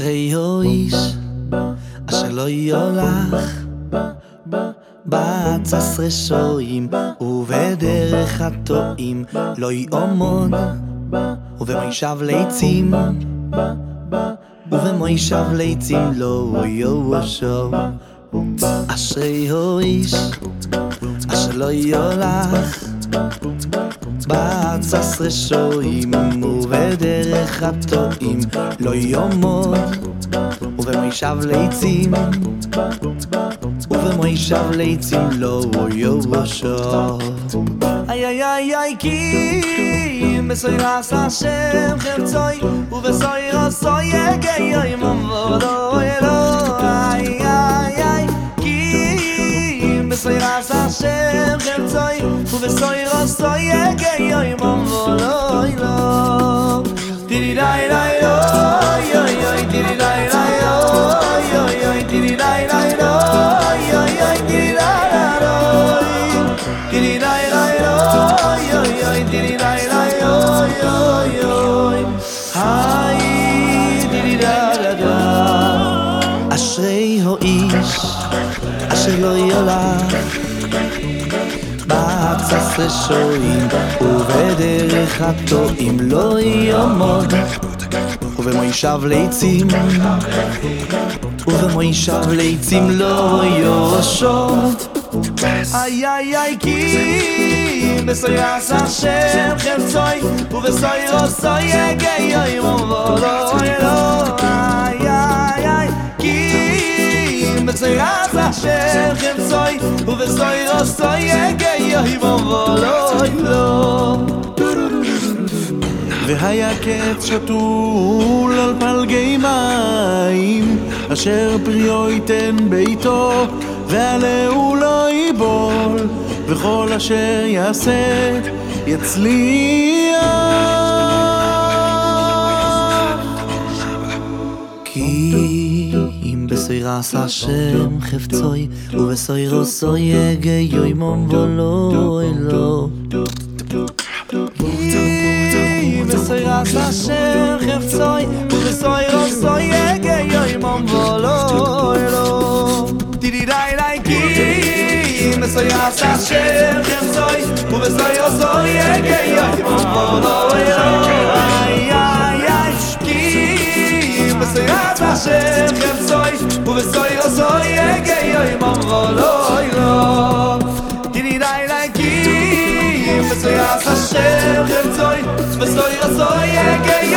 אשרי האיש אשר לא יולך בעצס רשועים ובדרך הטועים לא יעמוד ובמוישב ליצים ובמוישב ליצים לא יושוב אשרי האיש אשר לא יולך בעצס רשועים ובדרך הטועים לא יעמוד ובמוישב ליצים ובמוישב ליצים לא יושוב איי איי איי איי כי מסויר עשה השם חרצוי ובסויר עשוי יגי אוי ממבודו אלו איי איי איי כי מסויר עשה השם חרצוי ובסויר עשוי יגי אוי ממבודו אלו דידי די די אוי אשרי האיש אשר לא ילך בעצס רשועים ובדרך הטועים לא יעמוד. ובמוישב ליצים ובמוישב ליצים לא יושוב איי איי איי כי בסוירס השם חרצוי ובסוירוסוי יגי אוי מובודו אלו בסוירס השם חרצוי ובסוירוסוי יגי אוי מובודו אלו והיה קץ שתול על פלגי מים, אשר פריו ייתן ביתו, ועלהו לא ייבול, וכל אשר יעשה יצליח. ras השם חפצוי ובסוי רוסוי יגה יוימום Mom אלו ובסוי ras השם חפצוי ובסוי רוסוי יגה יוימום ולא אלו תראי ראי ראי כי בסוי ras השם חפצוי ובסוי Wo wir soi o soi e gei oi mam wo loi lo Dini dai lai ki Wo soi a sa shem chem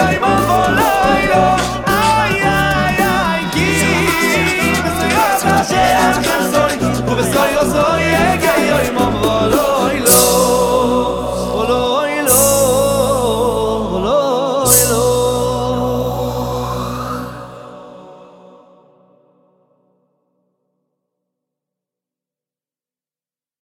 o mam